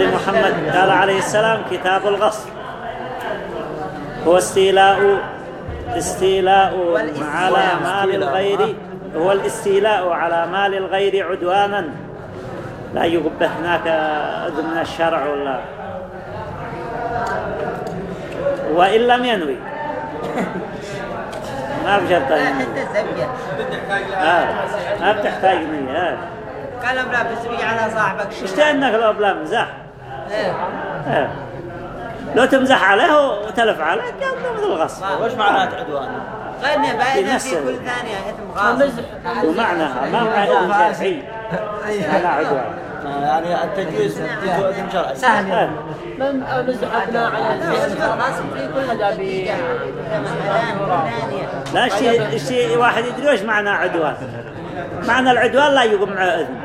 محمد. قال عليه السلام كتاب الغصب. هو استيلاء استيلاء على مال الغير هو الاستيلاء على مال الغير عدوانا. لا يقبه هناك ضمن الشرع ولا. وإن لم ينوي. ما بشرط آه ما بتحتاج نية قال لا بس على صاحبك. اشتى انك لو بلا مزاح لو تمزح عليه وتلف عليه كان مثل الغصب وش معنات عدوان؟ غني بايدة في كل ثانية إثم غاصب. ومعناها ما معنى إثم شرعي معنى عدوان. يعني التجويز تجوز إثم شرعي سهل. من مزحفنا على غاصب في كل ذا لا الشيء الشيء واحد يدري وش معنى عدوان. معنى العدوان لا يقوم مع إذن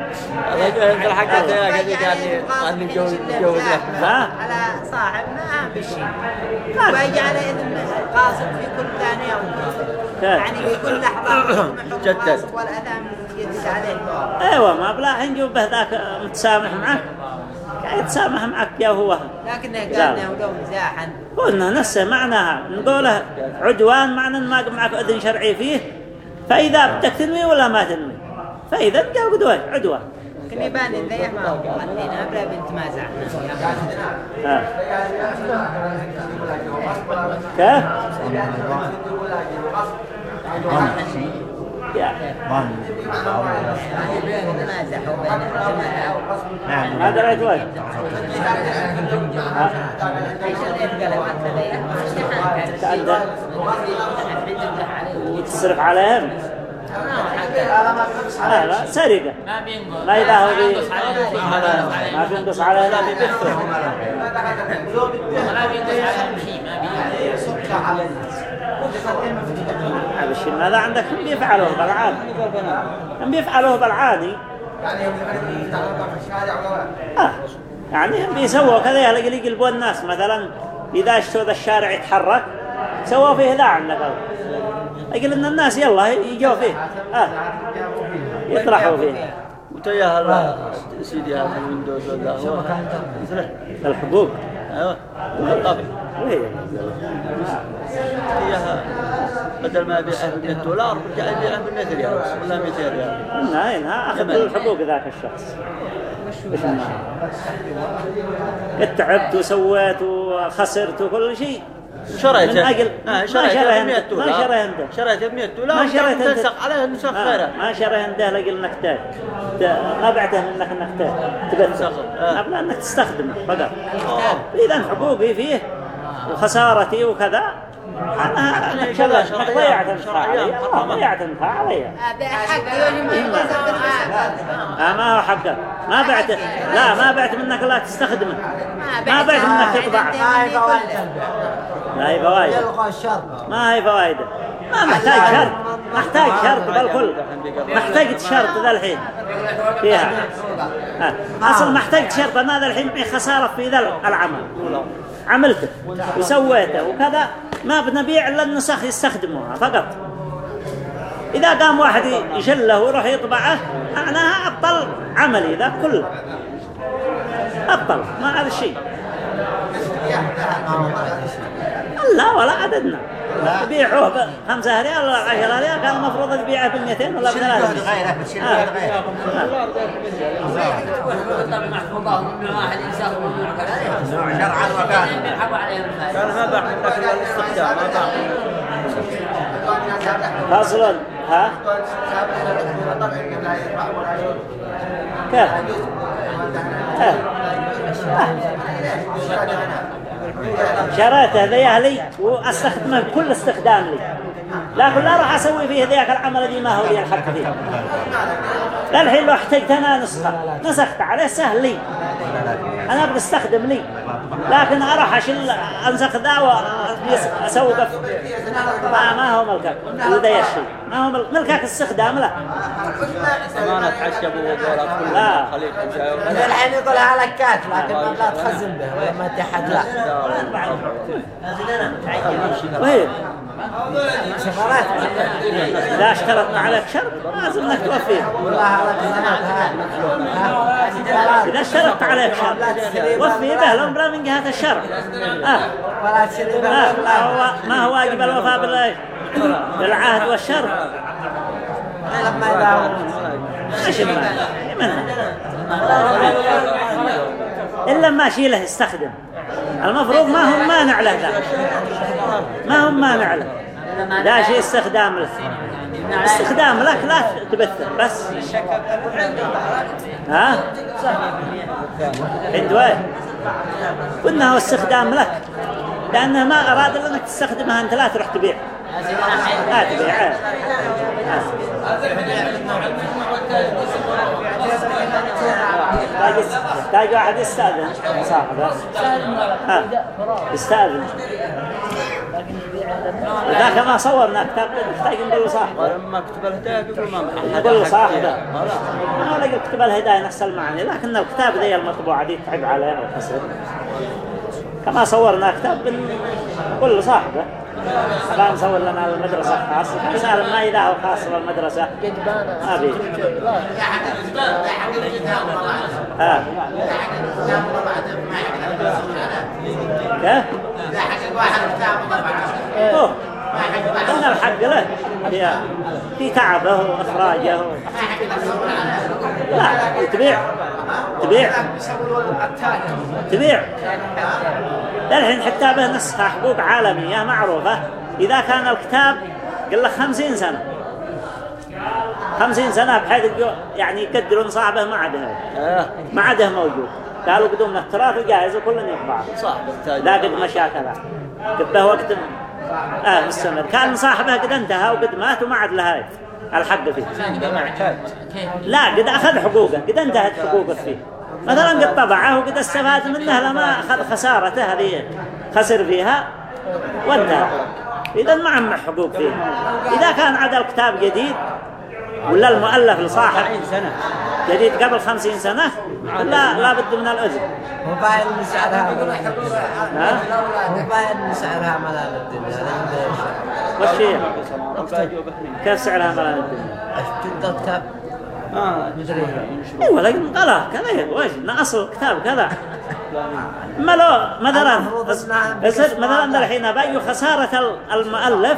هذا الحق هذيك يعني نتجوز نتجوز ها؟ على صاحب ما في شيء. ويجي على إذن قاصد في كل ثانية يعني في كل لحظة جدد. والأثام يدس عليه أيوه ما بلا حين جوب به ذاك متسامح معك قاعد يتسامح معك يا هو. لكنه لا. قال له لو مزاحا. قلنا نفسه معناها. نقوله عدوان معنى ما قم معك إذن شرعي فيه. فإذا بدك تنوي ولا ما تنوي؟ فإذا تقول قدوة عدوان كان يبان الذيح ما عندنا بلا بنت ما زعنا. ها. كيف؟ ما دريت وين. تأدى تصرف عليهم لا لا سرقة. ما إذا هو بي ما بينقص عليهم لا بيبثوا هذا الشيء ماذا عندك؟ هم بيفعلوه بالعادي هم بيفعلوه بالعادي آه. يعني هم بيسووا كذا يهلق يقلبوا الناس مثلا إذا اشتوا ذا الشارع يتحرك سووا فيه ذا عندك. يقول إن الناس يلا يجوا فيه. آه. يطرحوا فيه. وتيا هلا سيدي هذا الويندوز ولا هو مثله الحقوق أيوه. الطبع وهي تياها بدل ما يبيعه ب 100 دولار رجع يبيعه ب 100 ريال. ولا 200 ريال. إنها أخذ الحقوق ذاك الشخص. إيش إنها؟ تعبت وسويت وخسرت وكل شيء. شريته آه، ما شريته ب 100 أنت- ما دولار. شريه أنت. شريته ب 100 دولار ما شريت أنت- تنسق عليه نسخ آه، غيره ما شره عنده لقل انك ت- ت- ما بعته إنك انك ت- تبث تستخدم، آه. قبل انك تستخدمه فقط. آه. اذا حقوقي فيه وخسارتي وكذا أنا يعني كذا ضيعت شرعيات علي ضيعت انفع علي آه ما هو حقك ما بعت لا ما بعت منك لا تستخدمه ما بعت منك تطبع ما هي فوائد ما هي فوائد يلقى الشر ما هي فوائد ما محتاج شرط محتاج شرط بالكل محتاج شرط ذا الحين فيها ها. أصلا محتاج شرط أنا ذا الحين خساره في ذا العمل عملته وسويته وكذا ما بنبيع إلا النسخ يستخدموها فقط. إذا قام واحد يشله ويروح يطبعه معناها أبطل عملي ذا كله. أبطل ما هذا الشيء. لا ولا عددنا. يبيعوه بخمسة ريال ولا عشرة ريال كان المفروض تبيعه بمئتين ولا بثلاثة. غيره؟ بتشيل غيره شرعا وكان كان ما باع منك الا الاستخدام فصل ها؟ كيف؟ كيف شريته ذي لي وأستخدمه بكل استخدام لي. لكن لا راح أسوي فيه ذاك العمل الذي ما هو لي الحق فيه. لا الحين لو احتجت أنا نسخة نسخت عليه سهل لي. أنا بستخدم لي. لكن أروح اشيل انسخ ذا واسوقه ما ما هو ملكك. لدي الشيء ما هو مل- ملكك استخدام له ما بوضوء لا. كل جاي. الحين يقولها لكات لكن ما لا تخزن به. ما تحد لا. وهي شغلات اذا اشترطت عليك شرط لازم انك توفيه إذا اشترطت عليك شرط وفي به الامر من جهة الشرع آه. آه. ما هو ما هو واجب الوفاء بالله؟ بالعهد والشرط لما يداوم إلا ما شيله يستخدم. المفروض ما هم مانع له ذا. ما هم مانع له. لا شيء استخدام له. استخدام لك لا تبثر بس. ها؟ عند وين؟ قلنا هو استخدام لك لأنه ما أراد أنك تستخدمها أنت لا تروح تبيع. لا تبيع. تحتاج واحد يستأذن. صاحبه ها. يستأذن. ذاك ما صورنا كتاب نحتاج نقول صاحبه. ولما كتب الهداية يقول ما نقول صاحبه. أنا لقى كتب الهداية نفس المعاني لكن الكتاب ذي المطبوعة دي تعب علينا وخسر. كما صورنا كتاب نقول صاحبه. أبا نصور لنا المدرسة خاص سالم ما إذا هو خاص للمدرسة ما بيه ها؟ كيف؟ أوه. إن الحق له. في في تعبه وإخراجه. لا تبيع. تبيع. تبيع. الحين حتى به نسخة حقوق عالمية معروفة. إذا كان الكتاب قل لك خمسين سنة. خمسين سنة بحيث يعني يقدرون صاحبه ما عده آه. ما عده موجود قالوا قدوم التراث وجاهز وكل يطبع. صاحب التاج لا قد وقت آه مستمر كان صاحبه قد انتهى وقد مات وما عاد له الحق فيه. لا قد أخذ حقوقه قد انتهت حقوقه فيه. مثلا قد طبعه وقد استفاد منه لما أخذ خسارته هذه خسر فيها وانتهى. إذا ما عم حقوق فيه. إذا كان عاد الكتاب جديد ولا المؤلف لصاحب سنة جديد قبل خمسين سنة؟ لا لا بد من الأذن. باين من سعرها من سعرها ملاذ الدنيا وش هي؟ كيف سعرها ملان الدنيا تقدر كتاب. آه أيوه لكن غلا كذا وش إن أصل الكتاب كذا. ما لو مثلا مثلا الحين بايو خسارة ال- المؤلف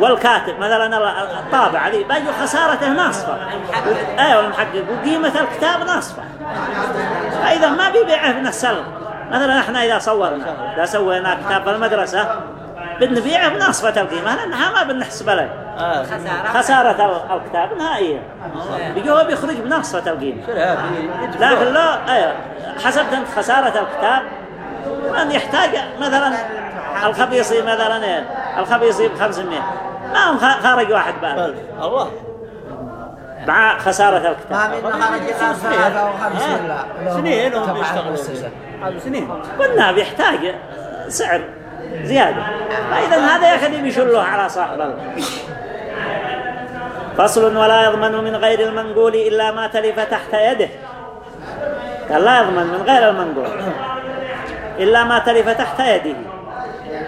والكاتب مثلا ال- الطابع ذي بايو خسارته ناصفة أيوه المحقق وقيمة الكتاب ناصفة فإذا ما بيبيعه بنفس ال- مثلا إحنا إذا صورنا إذا سوينا كتاب في المدرسة بنبيعه بناصفة القيمة لأنها ما بنحسب له آه خسارة ال- الكتاب نهائيا. بيجوا بيخرج بنصفة القيمة لكن لا أيوه حسبت انت خسارة الكتاب من يحتاج مثلا الخبيصي مثلا إيه؟ الخبيصي ب 500 ما هم خ- خارج واحد بال الله. مع خسارة ما الكتاب من خرج إلا ثلاثة وخمسين لا لو سنين هم يشتغلون سنين. قلنا بيحتاج سعر زيادة. فإذا هذا يخلي بيشله على صاحب فصل ولا يضمن من غير المنقول إلا ما تلف تحت يده. قال لا يضمن من غير المنقول. إلا ما تلف تحت يده.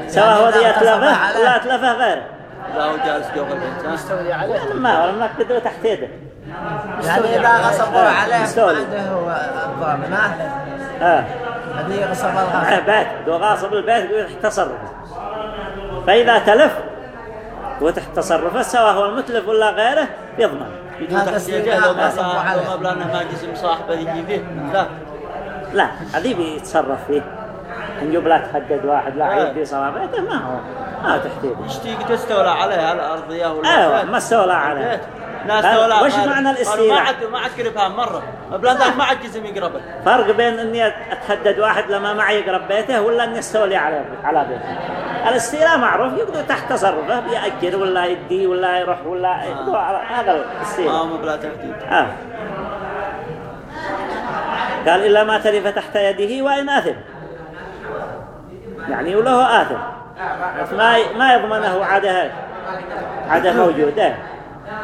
سواء هو ذي أتلفه ولا أتلفه غيره لا هو جالس جوه البيت ها؟ يعني ما ولا منقده تحت يده يعني إذا غصبوا آه، عليه ما. عنده هو الضامن ها؟ آه. هذه غصب الغصب معه بيت. دو غاصب البيت يقول تحت تصرفه فإذا تلف وتحت تصرفه سواء هو المتلف ولا غيره يضمن. يجوا هذا تحت سنين يده لو ما غصبوا صاحب عليه. لو ما بلانه ما جسم صاحبه يجي فيه. لا. لا هذه بيتصرف فيه. نجيب لا تحدد واحد لا آه. يدي صلابته ما هو ما تحتيج اشتيق تستولى عليه على الأرضية ولا أيوه. ما استولى عليه البيت. ناس هل- استولى وش معنى الاستيلاء؟ ما عاد ما عاد قربها مرة بلان ذاك ما عاد جسم يقربه فرق بين إني أتحدد واحد لما معي يقرب بيته ولا إني استولي على على بيته الاستيلاء معروف يقدر تحت تصرفه بيأجر ولا يدي ولا يروح ولا يقدر على هذا ما الاستيلاء هو بلا تحديد آه. قال إلا ما تلف تحت يده وإن أثم يعني وله آثم. بس ما ما يضمنه عاده عاده موجودة.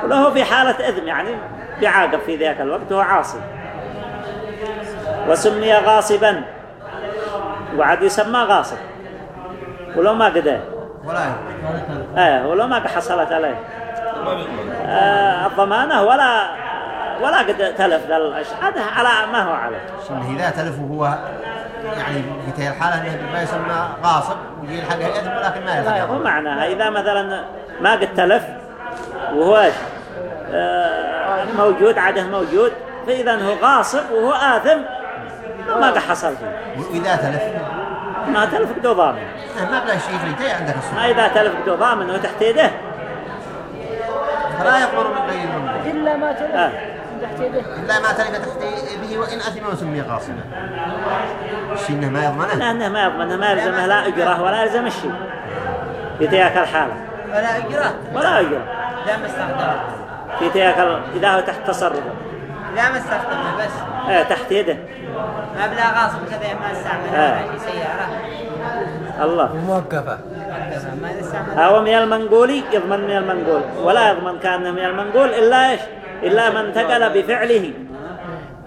وله في حالة إذن يعني بيعاقب في ذاك الوقت هو عاصي. وسمي غاصبا. وعد يسمى غاصب. ولو ما قدر. ولا إيه ولو ما حصلت عليه. آه الضمانة ولا ولا قد تلف ذا الأشياء هذا على ما هو عليه. شنو إذا تلف وهو يعني في تلك الحالة أنه ما يسمى غاصب ويجي الحق إثم ولكن ما لا يلحق هو معناها إذا مثلا ما قد تلف وهو إيش؟ آه، موجود عده موجود فإذا هو غاصب وهو آثم وما قد حصل فيه. وإذا تلف؟ ما تلف قدو ضامن. ما بلا شيء في تي عندك ما إذا تلف قدو ضامن وتحت يده. فلا يقر من غير إلا ما تلف. آه. إلا ما تلف تحت به وإن أثم وسمي غاصبا الشيء إنه ما يضمنه؟ لأنه ما يضمنه ما يلزمه لا أجره ولا يلزم الشيء. في تلك الحالة ولا أجرة. ولا أجره. لا ما استخدمه في تلك ال- إذا هو تحت تصرفه. لا ما استخدمه بس. آه تحت يده. ما بلا غاصب كذا ما استعمل آه. شيء سيارة. الله. موقفة. هو من المنقول يضمن من المنقول. ولا يضمن كان من المنقول إلا إيش؟ إلا من انتقل بفعله.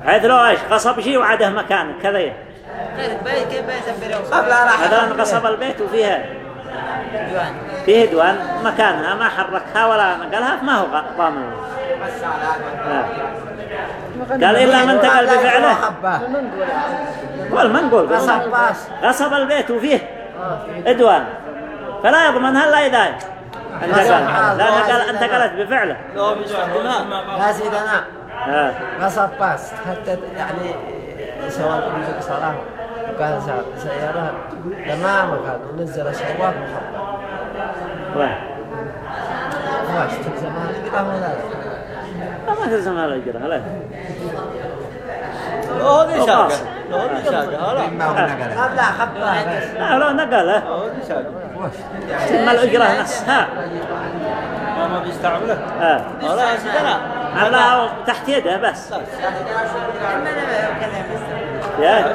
حيث لو إيش؟ غصب شيء وعده مكانه كذا. مثلا غصب البيت وفيها. فيه دوان مكانها ما حركها ولا نقلها فما هو ضامن آه. قال إلا من انتقل بفعله. المنقول غصب باس غصب البيت وفيه. ادوان فلا يضمنها إلا انتقل لا نقل انتقلت بفعله. لو بيستخدمها يا سيدنا آه. غصب باس حتى يعني سواء يمسك صلاة وكان سيارة تمام كان ونزل سواق وين؟ واش تلزمها الإجرام ولا لا؟ ما لا لو هذه. لو هذه شاقة لا. ما هو نقله قبل خبطها بس لا لو نقله الاجره نفسها ما بيستعمله سيدنا على تحت يده بس يا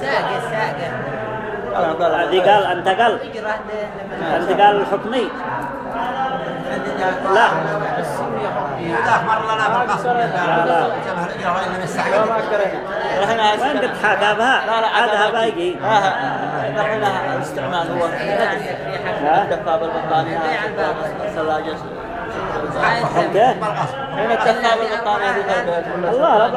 ساقة ساقة هذه قال انتقل أجرة لما انتقال الحكمي لا. ذاك مر لنا في القصر. جمع الإجرة وإن لم يستعمل رحنا وين قد حاكى بها لا لا عادها باقي رحنا الاستعمال هو. الثلاجة البطانية في البيت الله لا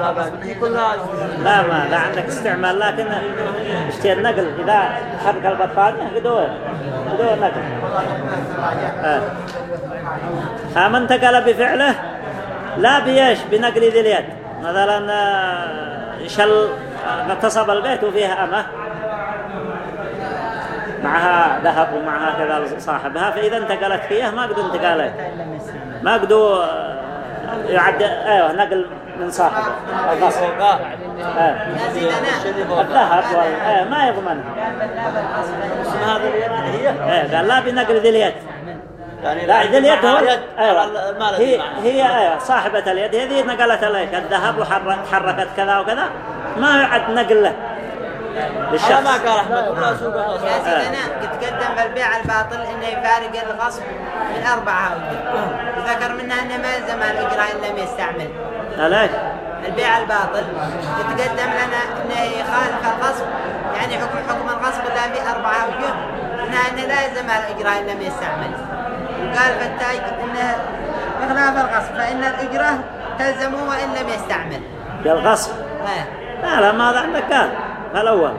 ما بأس هي كلها لا ما لا عندك استعمال لكن اشتري النقل إذا حرك البطانية قدوه قدوه نقل آه. أما انتقل بفعله لا بيش بنقل ذي اليد مثلا شل اغتصب البيت وفيها أمه معها ذهب ومعها كذا صاحبها فإذا انتقلت فيه ما قدوا انتقالات ما قدوا آه، يعد أيوه نقل من صاحبه الغصب آه. الذهب. آه ما يضمنها هذا قال لا بنقل ذي اليد يعني لا ذي اليد هو أيوة. هي هي أيوه صاحبة اليد هذه نقلت عليك الذهب وحركت كذا وكذا ما يعد نقل له للشخص. ما قال ولا سوق يا الغصب سيدنا قد تقدم في البيع الباطل إنه يفارق الغصب من أربعة اوجه ذكر منها إنه ما يلزم الأجرة ان لم يستعمل. ليش؟ البيع الباطل. يتقدم لنا إنه يخالف الغصب يعني حكم حكم الغصب لا في أربعة اوجه منها إنه لا يلزم الأجرة ان لم يستعمل. وقال في التاج إنه بخلاف الغصب فإن الأجرة تلزمه وإن لم يستعمل. الغصب آه. لا لا ما هذا عندك قال فالأول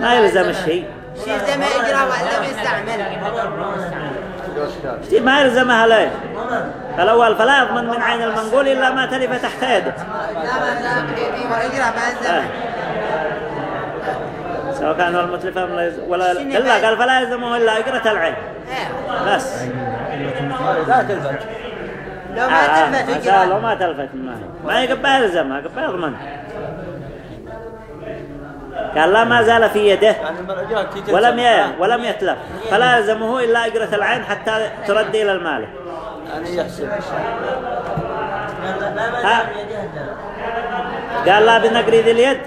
ما يلزم الشيء. شيء يلزم إجرة وان لم يستعمل. شيء ما يلزمها ليش؟ فالأول فلا يضمن من عين المنقول إلا ما تلف تحت يده وإجرة ما يلزم. آه. سواء كان هو المتلف لا ولا إلا قال فلا يلزمه إلا إجرة العين. آه. بس. لا تلفت. لو ما تلفت آه، إجرة لو ما تلفت ما ما يقبل يلزمها يقبل يضمن. قال لا ما زال في يده. يعني ولم. ولم يتلف. فلا يلزمه إلا إجرة العين حتى ترد إلى المالك يعني قال لا بنقل ذي اليد.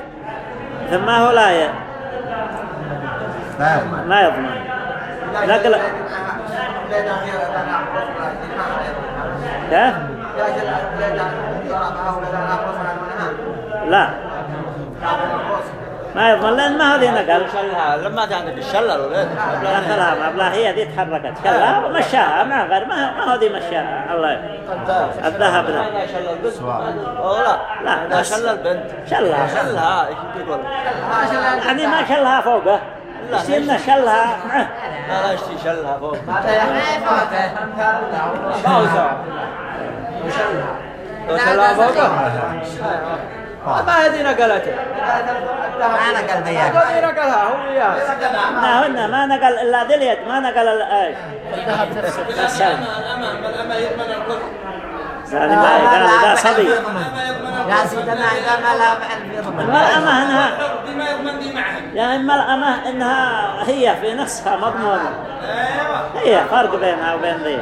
ثم هو لا ي... لا يضمن. ما يضمن. نقل كيف؟ لا. ما يضمن لأن ما هذه نقل. شلها لما عندك الشلل ولا دخلها مبلغ هي ذي تحركت كلا مشاها ما غير ما ما هذه مشاها. الله الذهب. لا. لا لا. لا، لا. شل البنت. شلها. شلها إيش تقول يعني ما شلها فوقه. لا، يصير شلها. معه لا لا اشتي شلها فوق؟ ما هو سوا لو شلها فوقه؟ ما هذه نقلته ما نقل بياك. هذه نقلها هو وياه لا هن ما نقل إلا ذي اليد ما نقل ال- إيش. السلم يعني ما إذا صبي. يا سيدنا إذا ما لا يضمن. المرأة إنها يعني المرأة إنها هي في نفسها مضمونة. هي فرق بينها وبين ذي.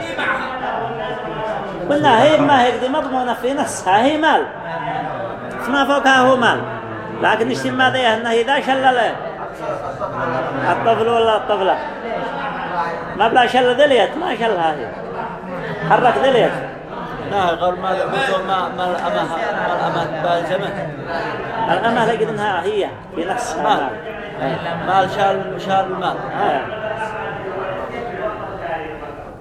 قلنا هي ما هي دي مضمونة في نفسها هي مال. ما فوقها هو مال لكن إيش ما ذي أنه إذا شلل الطفل ولا الطفلة؟ ما بلا شل ذي اليد ما شلها هي حرك ذي اليد لا غير ما ما ما الأمه ما الأمة لقد أنها هي في نفسها مال. شال شال المال. آه.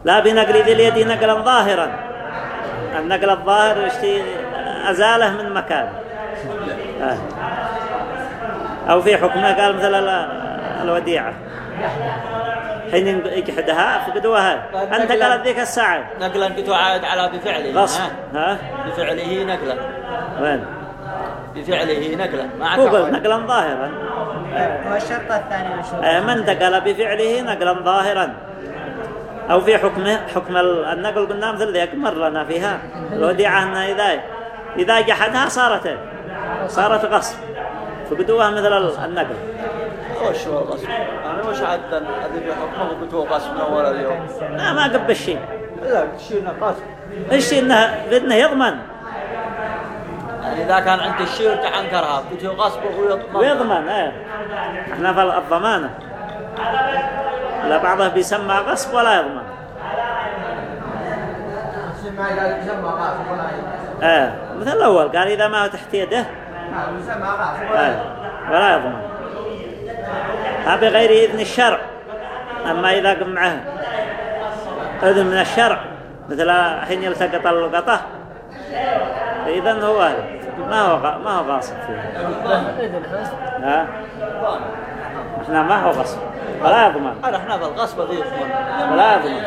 لا بنقل ذي اليد نقلا ظاهرا. النقل الظاهر أزاله من مكان. آه. أو في حكمه قال مثل ال- الوديعة. حين يجحدها فقدوها أنت قالت ذيك الساعة. نقلا كنت عاد على بفعله. غصب. ها؟ ها؟ بفعله نقلا. وين؟ بفعله نقلا. ما هو قال عاد نقلا ظاهرا. والشرط الثاني آه، من انتقل بفعله نقلا ظاهرا. أو في حكمه حكم ال- النقل قلنا مثل ذيك مرنا فيها. الوديعة أنها إذا إذا جحدها صارت؟ صارت غصب. فقدوها مثل ال- النقل. وش هو الغصب يعني وش عاد هذه بحكمه قلت هو غصب من أول اليوم؟ لا ما قب الشيء. لا شيء غصب. الشيء إنه بإنه يضمن. يعني إذا كان عند الشيء وانت عنكرها هو غصب وهو يضمن. ويضمن إيه. إحنا في الضمانة. لا بعضه بيسمى غصب ولا يضمن. إيه. مثل الأول قال إذا ما تحت يده. ولا يضمن ها بغير إذن الشرع. أما إذا قم معه إذن من الشرع مثل حين يلتقط اللقطة إذن هو ما هو ما هو غاصب فيه. ها؟ إحنا ما هو غصب ولا يضمن. هذا إحنا في الغصب ذي يضمن. ولا يضمن.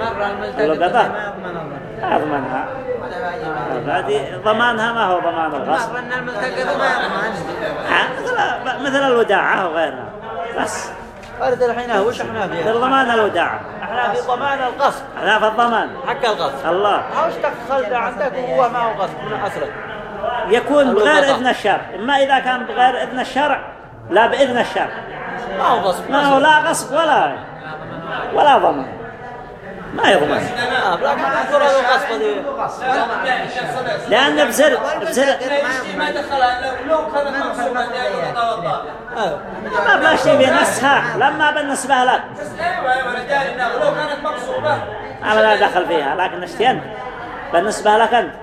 مرة الملتقط؟ ما يضمن الله لا يضمنها. هذه ضمانها ما هو ضمان الغصب. ان الملتقط ما يضمن. مثل الوداعة وغيرها بس. هذا الحين وش إحنا فيه ضمان الوداعة. إحنا في ضمان الغصب. لا في الضمان. حق الغصب. الله. وش دخلت عندك وهو ما هو غصب من اصله يكون بغير. إذن الشرع. إما إذا كان بغير إذن الشرع لا بإذن الشرع ما هو غصب. ما هو لا غصب ولا ولا ضمان. ما يضمن لأن بزر بزر ما يضمن آه. ما بلا شيء بنفسها لما بالنسبة لك. أنا لا دخل فيها لكن اشتي أنت. بالنسبة لك أنت.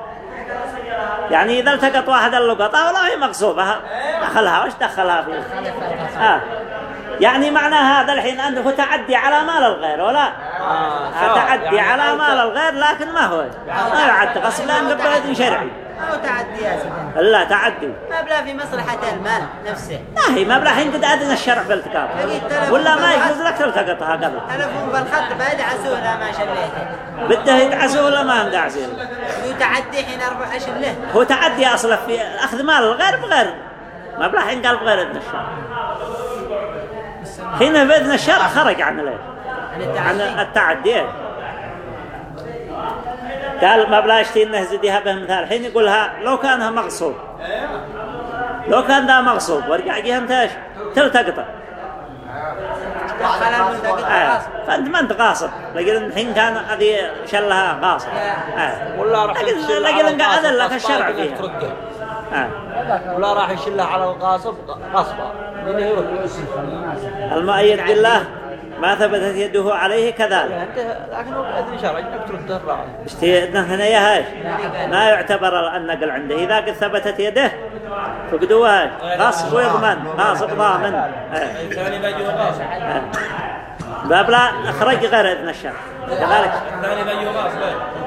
يعني إذا التقط واحد اللقطة ولا هي مغصوبة دخلها وش دخلها فيه؟ آه. يعني معنى هذا الحين أنه تعدي على مال الغير ولا؟ آه،. تعدي يعني على مال الغير لكن ما هو. ما يعد غصب لأن قبل إذن شرعي. أو تعدي يا سيدنا لا تعدي. ما بلا في مصلحة المال نفسه. لا هي ما بلا حين قد أذن الشرع بالتقاط ولا ما يجوز لك تلتقطها قبل. تلفون بالخط بعد عسوه لا ما شليته. بده يدعسه ولا ما يدعسه ذو تعدي حين أربع أشلة. هو تعدي أصلا في أخذ مال الغير بغير. ما بلا حين قال بغير إذن الشرع. هنا بإذن الشرع خرج عن ليه عن التعدي. قال ما بلا يشتي انه زديها به مثال حين يقولها لو كانها مغصوب. لو كان ذا مغصوب ورجع جهه انت إيش تلتقطه آه. فأنت ما أنت قاصد. لكن الحين كان هذه شلها قاصد. آه. ولا لكن على انقعد الغصب لك الشرع فيها. آه. ولا راح يشلها على الغاصب غصبا المؤيد بالله. ما ثبتت يده عليه كذلك يعني لكن هو بإذن شرعي إنك ترد الراعي اشتي هنا يا هاش. ما يعتبر النقل عنده. إذا قد ثبتت يده فقدوها. هاش غصب ويضمن غاصب ضامن. الثاني غاصب آه. باب لا أخرج غير إذن الشرع. كذلك. الثاني بيجي غاصب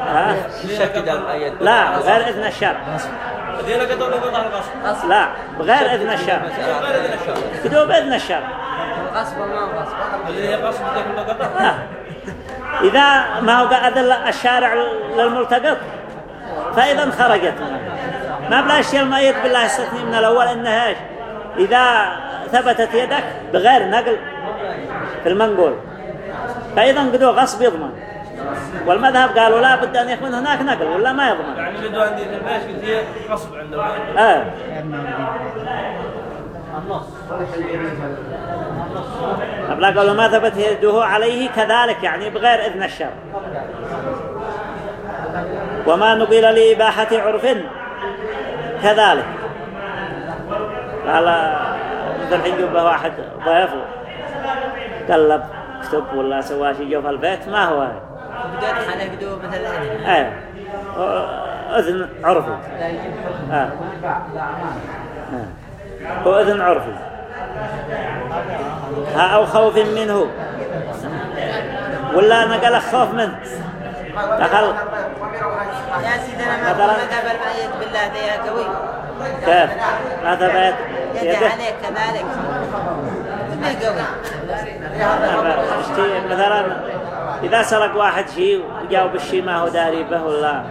ها؟ شكد الأيد لا غير إذن الشرع. لا بغير اذن الشرع غير إذن الشرع. كدوا بإذن الشرع. غصب ما غصب اللي هي غصب لا. إذا ما هو اذن الشارع للملتقط فإذا خرجت ما بلا الشيء المؤيد بالله استثني من الأول إنها إيش؟ إذا ثبتت يدك بغير نقل في المنقول. فإذا قدوا غصب يضمن. والمذهب قالوا لا بد أن يكون هناك نقل ولا ما يضمن. يعني اللي دو عندي في الباش هي غصب عنده آه. أبلا قالوا ما ثبت يده عليه كذلك يعني بغير إذن الشر. وما نقل لإباحة عرف كذلك. قال مثل الحين جوبه واحد ضيفه. قلب كتب ولا سوى شيء جو في البيت ما هو؟ هذا بدأت حنا بدو مثل الأذن إيه. أذن عرفي. آه. هو أذن عرفي. ها أو خوف منه. ولا نقل خوف منه. دخل. يا سيدنا ما مثلاً. مذهب المؤيد بالله ده يا قوي. كيف؟ ما يدي يده. عليك كذلك. قوي. مثلا. إذا سرق واحد شيء وجاوب الشيء ما هو داري به ولا.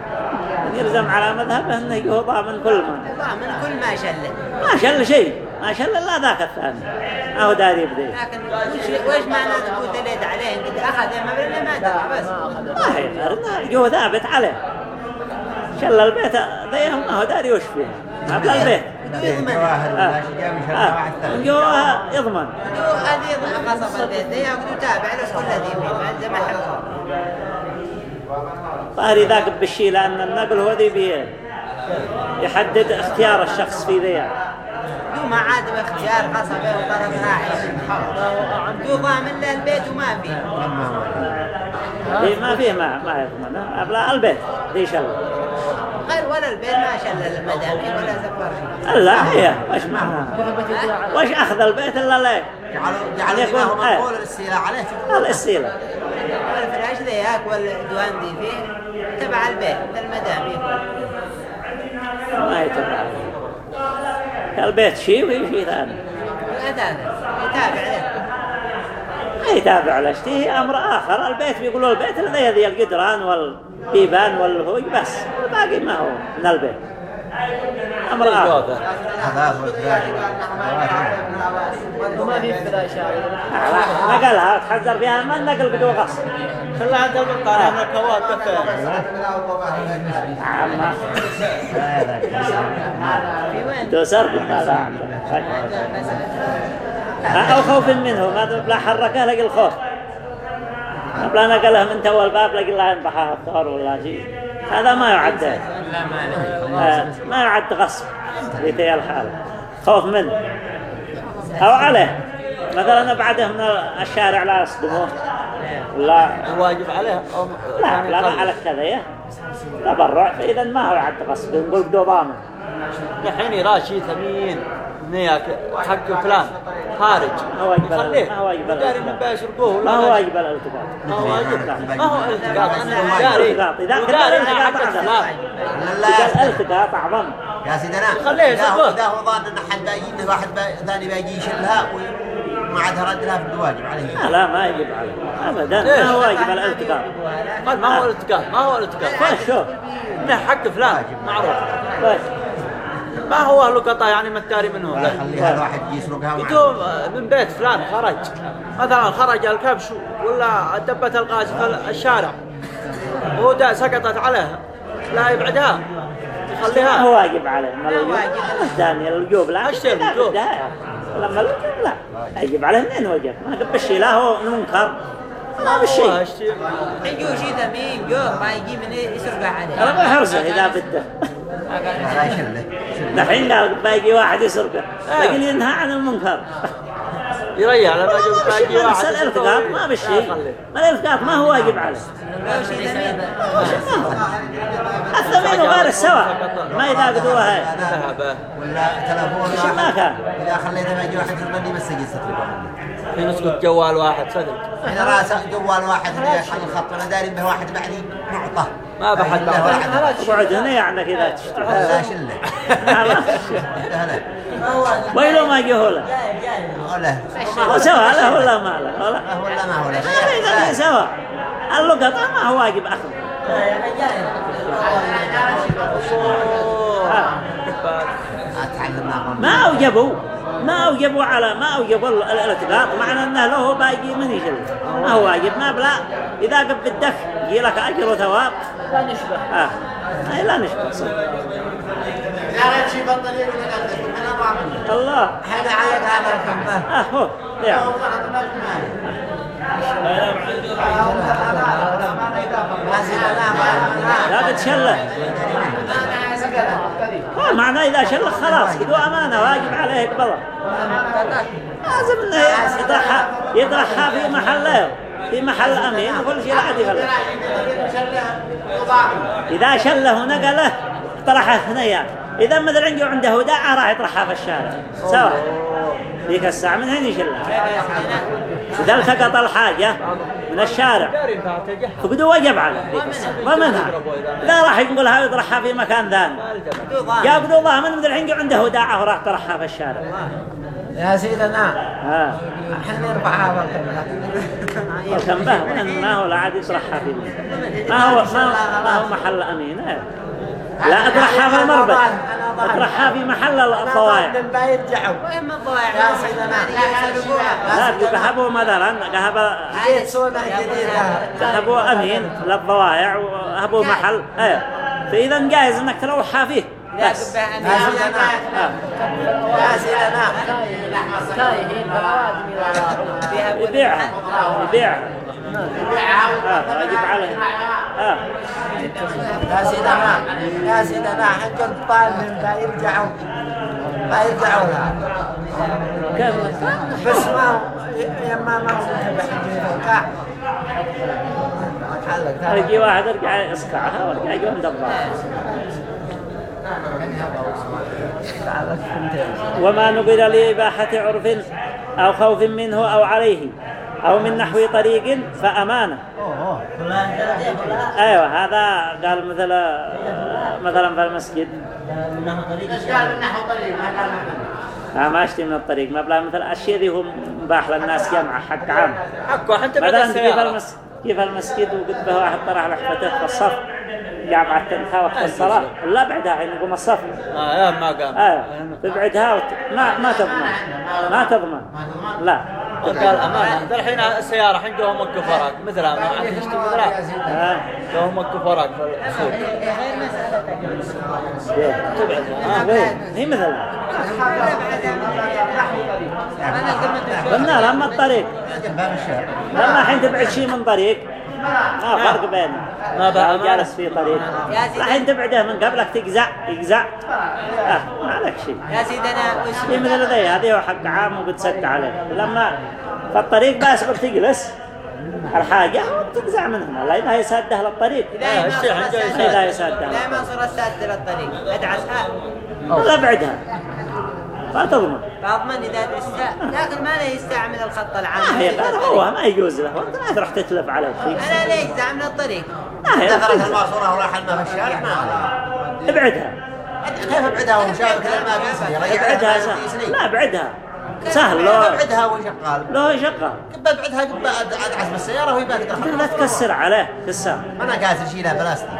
يلزم على مذهبه انه يقضى من كل ما الله من كل ما شله ما شل شيء. ما شل الا ذاك الثاني. ما هو داري بذي لكن وش وش معنى تقول دليل عليه؟ قد أخذ المبلغ ما درى بس. ما هي فرنا جو ثابت عليه. شل البيت ذي ما هو داري وش فيه؟ بلا البيت. يضمن آه. ثاني جوها يضمن. هذه قصب البيت ده ياخذ يتابع له كل ذي ما زي ما حفظه ظاهر ذاك لأن النقل هو ذي بيه يحدد اختيار الشخص في ذي. ما عاد باختيار قصبه وطرف راعي دو ضامن له البيت وما فيه ذي ما فيه ما ما يضمن. أبلا البيت ذي شل غير ولا البيت ما شل المدامين ولا سفر شيء لا هي وش معناها وش أخذ البيت إلا ليه جعلوا جعلوا يكون- إمامهم آه. مقبول الاستيلاء عليه. الإسيلة والفراش ذيك والدوان دي فيه تبع البيت المدامين ما يتبع البيت. شيء وهي شيء ثاني. الأثاث يتابع. له ما يتابع الاشتي أمر آخر. البيت بيقولوا البيت الذي ذي القدران والبيبان والهوج بس. الباقي ما هو من البيت. أمر آخر. وما في فراش لا، نقلها تحذر فيها ما النقل بدو غصب. خلها عند المقارنة من الكوات كفاية. عما هذا أو خوف منه ما بلا حركه لقي الخوف بلا نقله من تو الباب لقي الله ينبحها الثور ولا شيء. هذا ما يعد. آه، ما يعد غصب في تلك الحالة. خوف منه. أو عليه. مثلا ابعده من الشارع لا يصدموه لا. الواجب عليه لا لا ما على كذا يا تبرع. فإذا ما هو يعد غصب. نقول بدو ضامن الحين يرى شيء ثمين. نياك حق فلان. خارج. ما هو يقبل- ما هو يقبل داري بيسرقوه ما هو لا؟ واجب الالتقاط ما هو لا. ما هو ألتقاط. أنا داري. التقاط. حق. فلان إذا الالتقاط أعظم. يا سيدنا. خليه إذا هو- ظان إن حد باجي واحد ثاني باجي يشيلها وما عاد رد لها في الواجب عليه. لا لا ما يجب عليه. أبدا. ليش؟ ما هو واجب الالتقاط. قال ما هو الالتقاط. ما هو الالتقاط. شوف إنه حق فلان. معروف. كويس ما هو لقطة يعني متاري منه لا لا يخلي هذا واحد يجي يسرقها يدوم من بيت فلان خرج. مثلا خرج الكبش ولا دبت الغاز في الشارع. وهو دا سقطت عليه. لا يبعدها. ما يخليها هو واجب عليه؟ ما الوجوب الثاني الوجوب لا. أشتري لا. الوجوب. لما الوجوب لا. يجب عليه منين وجب؟ ما قبل الشيء لا هو منكر. ما هو بالشيء هالشيء. يجوا شيء ثمين جو ما يجي من يسرقه عليه. أنا بحرزه إذا بده. دحين قال باقي واحد يسرقه لكن ينهى عن المنكر. يريح لما باقي واحد الالتقاط ما بالشيء ما الالتقاط ما هو واجب عليه. الثمين وغير السواء. ما يداقدوها هاي. ولا تلفون. ما كان. إذا خليته ما يجي واحد يرمني بس يجي ستر في نسكت جوال واحد صدق. إذا راس جوال واحد اللي يحل الخط. وأنا داري به واحد بعدي معطى. ما بحد اقعد هنا عندك إذا تشتغل لا شلة. ويلو ما جهوله ولا وسواء له ولا ما له ولا ولا ما هو ولا هذا سواء اللقطة ما هو واجب أخذ. أتعلمنا ما أوجبوا ما أوجبوا على ما أوجبوا ال- ال- الالتقاط معنى أنه له باقي من يشل ما هو واجب. ما بلا. إذا قب الدف يجي لك أجر وثواب. لا نشبه. آه. لا نشبه. صح. لا شيء بطل يقول أنا ضامن الله. هذا عيد هذا الكمبه آه هو. يعني لا تتشله معنى إذا شل خلاص قدوا أمانة واجب عليه يقبله لازم إنه يطرحها يطرحها في محله في محل أمين وكل شيء لا عاد يفلح إذا شله ونقله طرحه ثنيات إذا مثل عنده عنده وداعة راح يطرحها في الشارع. سواء ذيك الساعة من هين يشلها؟ إذا التقط الحاجة. من الشارع. فقدوا وجب عليه ذيك الساعة ومنها إذا راح ينقلها ويطرحها في مكان ثاني جاء قدوا ضامن مثل عنده عنده وداعة وراح طرحها في الشارع. يا سيدنا. ها. إحنا نرفع هذا الكلام. كم به ما هو؟ لا عاد يطرحها في ما هو ما هو, ما هو محل امين. لا اطرحها في المربد اطرحها في محل الضوايع من بايد جعو وين من ضوايع يا سيدنا لا ذهبوا مثلا ذهب جيت سونا جديد ذهبوا امين للضوايع وهبوا محل إيه فاذا جائز انك تروحها فيه بس يا سيدنا آه. يا سيدنا يبيعها يبيعها آه واجب عليه يا سيدنا يا سيدنا حق الطال من بايد جعو بايد جعو كيف بس ما يما ما هو بحجي حلك يجي واحد يرجع يسقعها ويرجع يجي عند الضوايع وما نقل لإباحة عرف أو خوف منه أو عليه. أو من نحو طريق فأمانة. أيوة هذا قال مثل مثلا في المسجد. آه ما اشتي من الطريق ما بلا مثل الشيء ذي هو مباح للناس جمعة حق عام. حقه مثلا كيف السيارة. كيف المسجد؟ وقد به واحد طرح لحفته في الصف. جامعة تنتهى وقت الصلاة لا بعدها حين يقوم الصف آه يا ما قام أيوه تبعدها وت... ما ما تضمن ما تضمن لا قال امانه ذا الحين السياره الحين جوهم وراك مثلها ما عندك آه. جوهم وراك في السوق آه. وين؟ هي مثلا قلنا لما الطريق لما الحين تبعد شيء من طريق ما فرق بينه ما بقى جالس في طريق. الحين تبعده من قبلك تجزع يجزع آه ما لك شيء. يا سيدنا وش في مثل ذي هذه هو حق عام وقد سد عليه. لما في بس بتجلس الحاجة تجزع من هنا لا إذا يسده للطريق. لا الشيخ ما صار السد للطريق. ادعسها لا بعدها. ما تضمن. فاضمن إذا دعستها لكن ما له يستعمل الخط العام. ما هي هو ما يجوز له. وانت ما تروح تتلف على أنا ليه يجزع من الطريق. ما هي دخلت الماسورة وراح الماء في الشارع ما ابعدها. كيف ابعدها ومشابك الماء بيسني ابعدها لا ابعدها. سهل لو ابعدها وشغال لو شغال. قبل أدعس بالسيارة وهي باقي لا تكسر عليه كسر أنا قاعد اشيلها بلاستيك.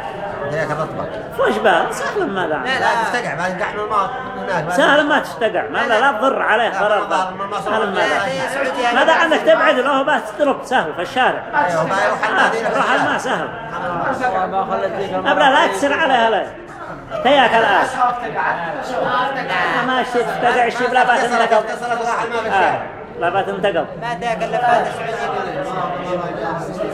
ذيك الرطبة وش بال سهل ما لا لا لا تستقع قاع من الماء من هناك سهل ما تستقع ما لا, لا تضر عليه ضرر ضر. سهل ما لا ما دا عندك تبعد له بس تضرب سهل في الشارع. ما الماء روح الماء سهل. ما أبلا لا تكسر عليها لا تياك الآن. ما شيء تستقع الشيء لا بات انتقل الماء آه. لا بات انتقل ما ذاك اللي فات السعودي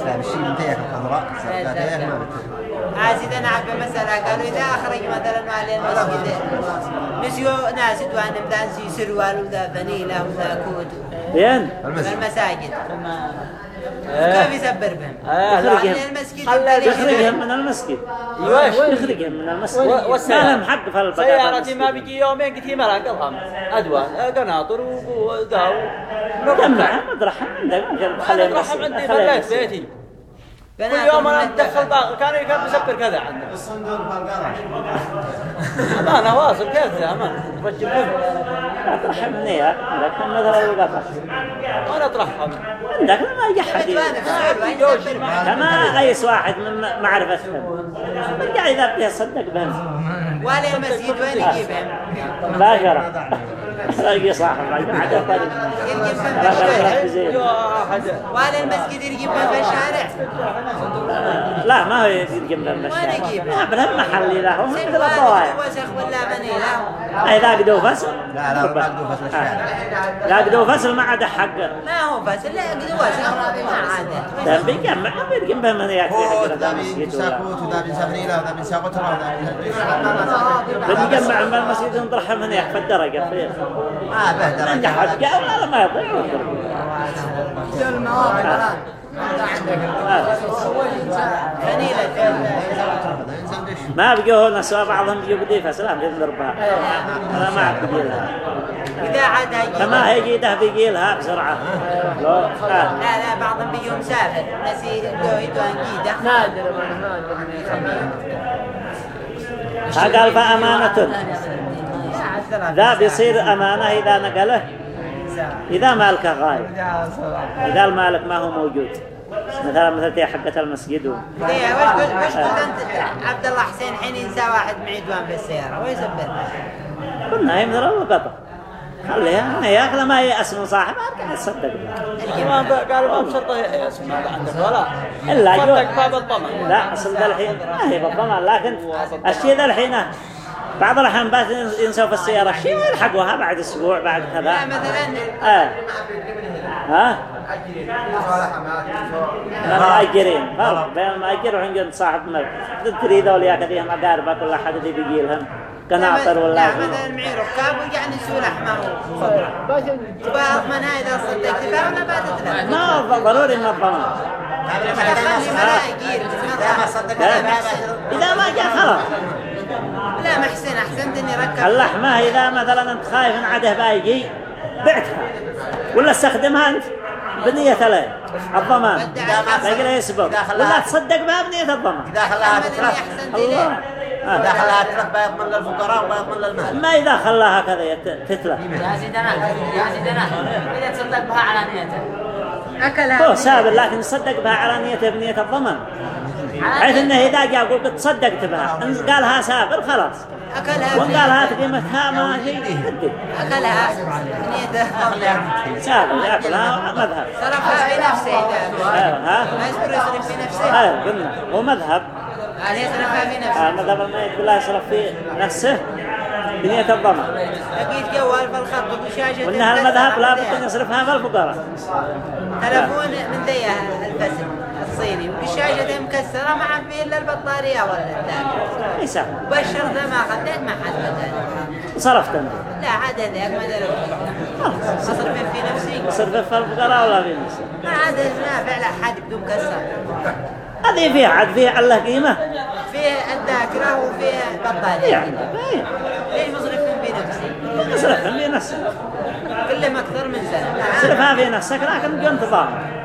سهل الشيء من تيك الخضراء تيك ما بتفرق عاسدنا عبد مسألة قالوا إذا أخرج مثلا أهل المسجد نسيوا ناس دوانهم ذا نسي سروال وذا فنيلة وذا كوت فين في المسجد المساجد. كيف يسبر بهم؟ آه، خلى يخرجهم من المسجد. أيوه يخرجهم من المسجد. ما. لهم حق في البقاء سيارتي ما. بيجي يومين قلت هي مراقلها أدوان آه، قناطر وذا جمعهم مدرحهم عندك خليهم عندي في بيتي كل يوم أنا اتدخل باغ كان كان مسبر كذا عندنا. ما أنا واصل كيف يا مان رجل فم لا ترحم منيها عندك مثلا القطع وأنا اطرحهم عندك ما يجي حد كما أيس واحد من معرفتهم يرجع إذا بده يصدق بهم ولا المسجد وين يجيبهم؟ مباشرة يجي صاحب عاد طريق لا لا الشارع ولا المسجد يجيب بهم في الشارع لا ما هو المشي يجيب؟ لا بل محلي له مثل الضوايع ولا منيلة إذا قدوا فصل؟ لا لا ما عندهم فصل الشارع لا قدوا فصل ما عاد حق ما هو فصل لا قد وسخ ما عاد. ده بيجمع بيجمع بهم من يكفي هو حق من ولا؟ ساكوت وذا من سفريلة وذا من ساقطرة وذا من بنجمع من المسجد من الدرجة فيه. ما به درجة ولا ما يضيع. منيلة ما بقوا هنا سوا بعضهم بيجوا بدي فسلام يضرب بها أنا ما أعرف بقيلها إذا عاد فما هيجي ده بيجيلها بسرعة. لو آه. لا لا بعضهم بيجوا مسافر نسي دو يدوان جيدة نادر ما نادر. قال فأمانة. ذا بيصير أمانة إذا نقلة. إذا مالك غايب. إذا المالك ما هو موجود. مثلا مثل تي حقة المسجد. و- ليه وش قلت وش قلت أنت؟ عبد الله حسين حين ينسى واحد معدوان في السيارة ويسبر قلنا هي مثل القطع خليها أنا ياكل ما يأس من صاحبها يصدق ما ب- قالوا ما بشرطه اسم هذا عندك ولا؟ إلا صدق باب الضمن لا أصل ذا الحين. ما هي بالضمان. لكن الشيء ذا الحين بعض الأحيان بس ينسوا في السيارة. شيء ويلحقوها بعد أسبوع بعد كذا. لا مثلا آه. ها؟ المؤجرين فرق بين المؤجر وعند صاحب ملك تريد أولياء كذيهم أقاربك ولا حد اللي بيجي لهم قناطر لا ولا مثلا معي ركاب ويعني سوى لحمه. وخضرة وأضمنها إذا صدقت. بها ولا ما ضروري من الضمان إذا ما جاء خلاص. لا محسن أحسنت إني ركبت. اللحمة إذا مثلا أنت خايف إن عده بايجي بعتها. ولا استخدمها أنت؟ بنية له الضمان. تقول يسبق. ولا تصدق بها بنية الضمان. إذا خلاها تترف الله. إذا آه. خلاها تترف بيضمن للفقراء وبيضمن للمال ما إذا خلاها كذا تتلف يا سيدنا يا سيدنا إذا تصدق بها على نيته. أكلها هو سابر لكن يصدق بها على نيته بنية الضمان. حيث إنه إذا جاء يقول قد صدقت بها إن قالها سابر خلاص. وإن قالها قيمتها ما شيء ادي أكلها. نيته سابر يأكلها مذهب صرفها في نفسه. إذا ها؟ ما يصرف في نفسه. أيوه قلنا. هو مذهب. هل يصرفها في نفسه. آه، مذهب الميت بالله يصرف في نفسه. بنية الضمان لقيت جوال في الخط بشاشة وانها المذهب لا بد أن يصرفها في الفقراء؟ تلفون من ذي الفسد الصيني. وبشاشة مكسرة ما عاد فيه إلا البطارية ولا الثاني وبشر ذا ما خليت ما حد بدل صرفت انت لا عاد هذاك ما درى أصرف في نفسي؟ يصرف في الفقراء ولا في نفسه ما عاد نافع لا حد بدون كسر. هذه فيها عاد فيها الله قيمة. فيه الذاكرة وفيه بطارية يعني إيه، ليه مصرف في يصرفها في نفسه كلهم أكثر من سنة يصرفها في نفسك لكن بدون تضامن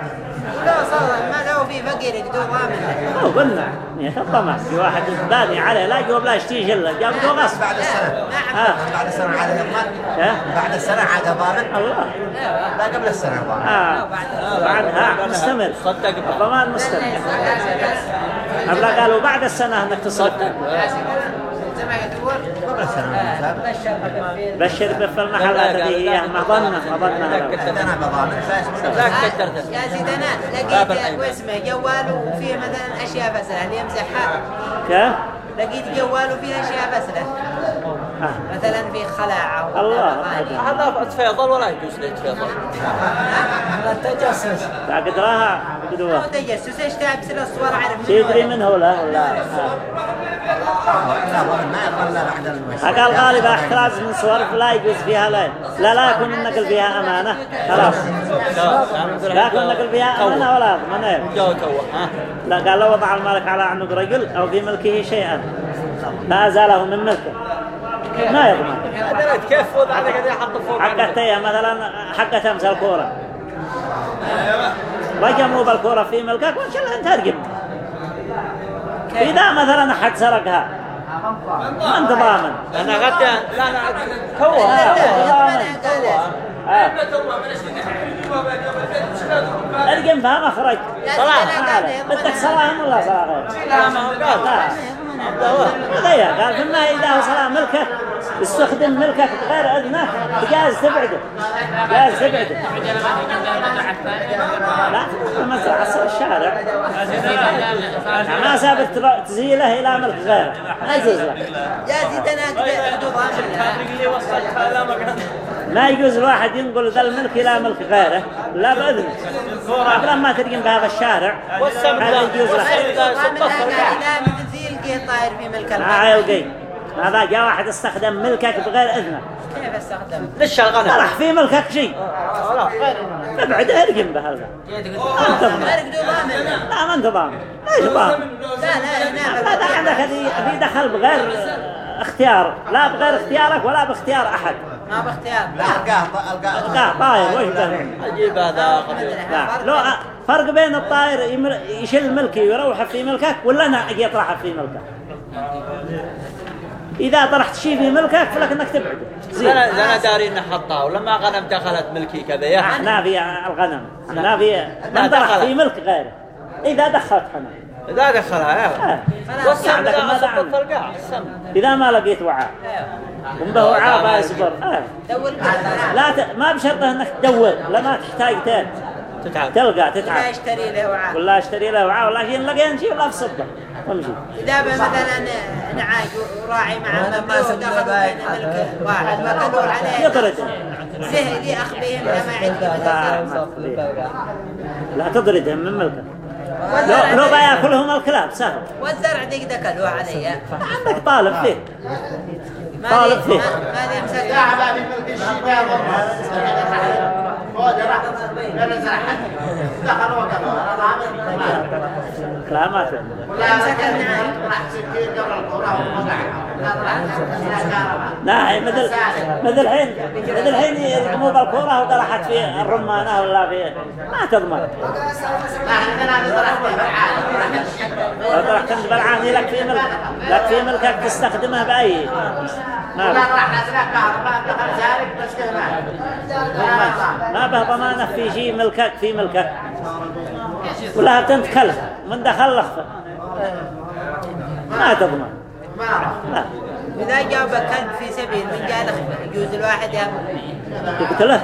لا صار ما لو في فقير يقدر ضامن. هو قلنا الطمع في واحد باني عليه لا جواب لا يشتيش الا جاب غصب. بعد السنة. ما آه. بعد السنة عاد يضمن ها؟ بعد السنة عاد ضامن. الله. لا قبل السنة ضامن. آه. بعدها مستمر. صدق. الضمان مستمر أبلا قالوا بعد السنة إنك تصدق قبل السنة بشر بف المحلات اللي هي مظنة مظنة أنا بضامن لا كترت يا سيدنا باب لقيت. واسمه جوال وفيه مثلا اشياء فسره اللي يمسحها كيف؟ لقيت جوال وفيه اشياء فسره آه. مثلا في خلاعه ولا الله. هذا تفيضل ولا يجوز له يتفيضل لا تجسس قدراها بدوه هو تجسس إيش تعب سر الصور عارف شي يدري من هو لا ولا آه. لا ما قال غالبا أحتراز من صور لا يجوز فيها لا لا لا يكون النقل فيها أمانة. خلاص. لا يكون النقل فيها أمانة ولا ها لا قال لو وضع المالك على عنق رجل أو في ملكه شيئا. لا أزاله من ملكه. ما يضمن. كيف وضع قاعد يحط فوق حقت هي مثلا حقت أمس الكورة. رجموا بالكورة في ملكك وإن شاء الله أنت ترجم إذا مثلا أحد سرقها. ما أنت ضامن أنا غدا لا أنا كوه آه، ضامن آه. ارجم بها مخرج صلاح. بدك صلاة ولا صلاة غير لا ما هو قال لا هذا قال فيما إذا هو صلاة ملكك استخدم ملكك بغير إذنك جاز تبعده. جاز تبعده. لا المزرعة أصل الشارع. يعني ما سابت تزيله إلى ملك غيره. ما يجوز لك يا زيدنا يجوز الواحد ينقل ذا الملك إلى ملك غيره لا بإذنه قبل ما ترجم بهذا الشارع. هذا يجوز له. القيه طاير في ملك ما البحر. يلقي هذا جاء واحد استخدم ملكك بغير إذنك كيف استخدم؟ ليش الغنم طرح في ملكك شيء. لا ابعد ارجم بهذا. أنت ضامن. لا ما أنت ضامن. ليش ضامن لا لا لا عندك هذه هذه دخل بغير اختيار. لا بغير اختيارك ولا باختيار أحد. ما باختيار لا ألقاه ألقاه لا طاير. وش ده أجيب هذا لا لو فرق بين الطائر يمر- يشيل ملكي ويروح في ملكك ولا أنا أجي اطرحه في ملكك؟ إذا طرحت شيء في ملكك فلك إنك تبعده. أنا أنا داري انه حطها ولما غنم دخلت ملكي كذا. يا. إحنا في الغنم. إحنا في من طرح. في ملك غيره. إذا دخلت حنا لا دخلها يا آه. والسم لا دعم. القاع السم إذا ما لقيت وعاء. قم به وعاء بيصبر آه. لا ت... ما بشرطه إنك تدور لما تحتاج تل... تتعب. تلقى لا تتعب يشتري له وعاء. ولا اشتري له وعاء لقينا شيء ولا تصدق وامشي إذا مثلا نعاج وراعي مع مملوك بين ملك واحد وكلوا عليه. يطرد زهل يأخذهم لما عندي. لا تطردهم من ملكك لو لو الكلاب سهل والزرع ديك دكلوا علي عندك طالب فيه ما طالب لي فيه. ما لي مسك لا ما تدري مسك النعام لا هي مثل مثل الحين مثل الحين يرموا بالكورة وطرحت في الرمانة ولا في ما تضمن. لو طرحت انت بالعاني لك في ملك لك في ملكك تستخدمه بأي ما به. ما به ضمانة في شيء ملكك في ملكك. ولا تنت كلب من دخل لخفة ما تضمن. لا إذا جاب كلب في سبيل من لخبة يجوز الواحد يأكل يقتله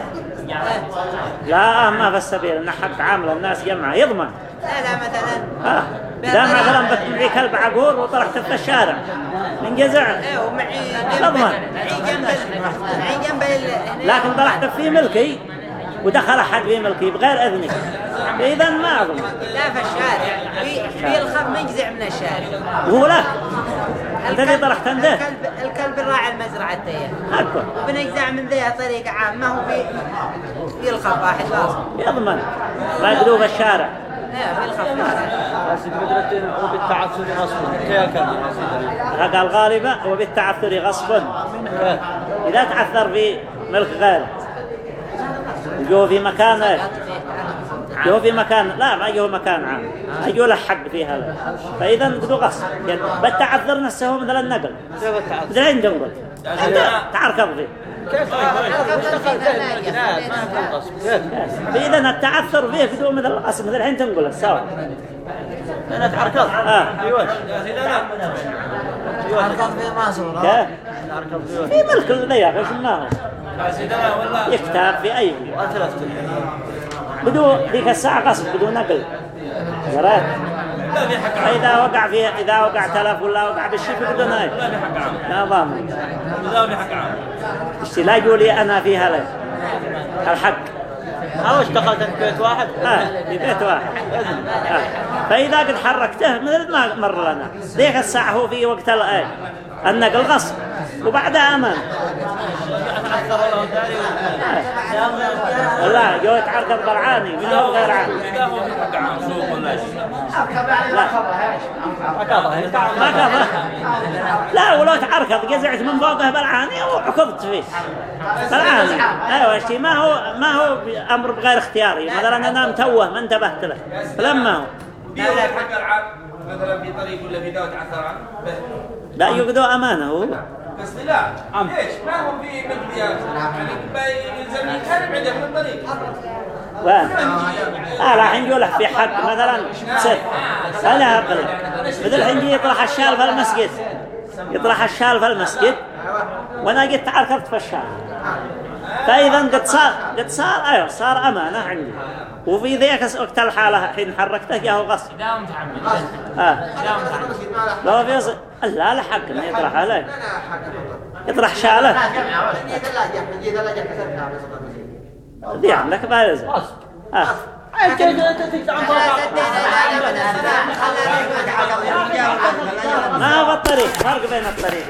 لا ما في السبيل انه حق عامل الناس جمعة يضمن. لا لا مثلا. ها إذا مثلا بتمعي كلب عقور وطرحته في الشارع من جزع. إيه ومعي. معي جنب معي جنب لكن طرحته في ملكي. ودخل احد في ملكي بغير اذنك إذا ما اضمن لا في الشارع. في في الخب مجزع من الشارع. وهو لا. أنت اللي طرحت انت الكلب الكلب الراعي المزرعة تيه أكبر. بنجزع من ذي طريق عام. ما هو في في الخب واحد واصل يضمن. ما يقدروا في الشارع وبالتعثر غصبا. قال غالبا وبالتعثر غصب إذا تعثر في ملك غيره. جو في مكان جو في مكان. لا ما جو مكان عام. جو له حق في هذا. فإذا بدو غصب. يعني بالتعثر نفسه مثل النقل كيف التعثر مثل أنت تعركض فيه فيه ما في الغصب كيف؟ فإذا التعثر فيه بدو مثل الغصب مثل الحين تنقله سوا أنا تعركض آه. أيوه. يا سيدي أنا عرضت في ماسورة كيف؟ تعركض أيوه في ملك الضياف إيش ما هو يكتاب في أي وثلاث بدو ذيك الساعة قصد بدو نقل. في عام فإذا وقع في إذا وقع تلف ولا وقع بالشيء بدو ناي لا في ضامن. لا في حق عام لا يقول لي أنا فيها لي الحق. أو اشتغلت أنت بيت واحد؟ آه في بيت واحد. آه. فإذا قد حركته مثل ما مر لنا. ذيك الساعة هو في وقت الآية النقل غصب وبعدها أمان لا جو يتعرض برعاني من هو غير عاني عام؟ ما كفى لا ولو تعركض قزعت من فوقه بالعاني وعكضت فيه. بالعاني أيوه شيء ما هو ما هو أمر بغير اختياري. مثلا أنا متوه ما انتبهت له. فلما هو. مثلا في طريق ولا في تعثر عنه بس لا يقدوا أمانة هو. بس لا ليش؟ ما هو في مقضيات يعني يلزمني كان بعده من الطريق وين لا لا الحين له في حق مثلا. ست أنا أقل مثل الحين يطرح الشال في المسجد. يطرح الشال في المسجد. وأنا قد تعركضت في الشال. فاذا قد صار قد صار أيوه صار امانه عندي وفي ذيك وقت الحاله حين حركته جاءه غصب إذا آه إذا لو في ص- لا لا حق انه يطرح عليه يطرح شاله ذي عندك ما آه لا لا لا لا لا ما هو الطريق فرق بين الطريق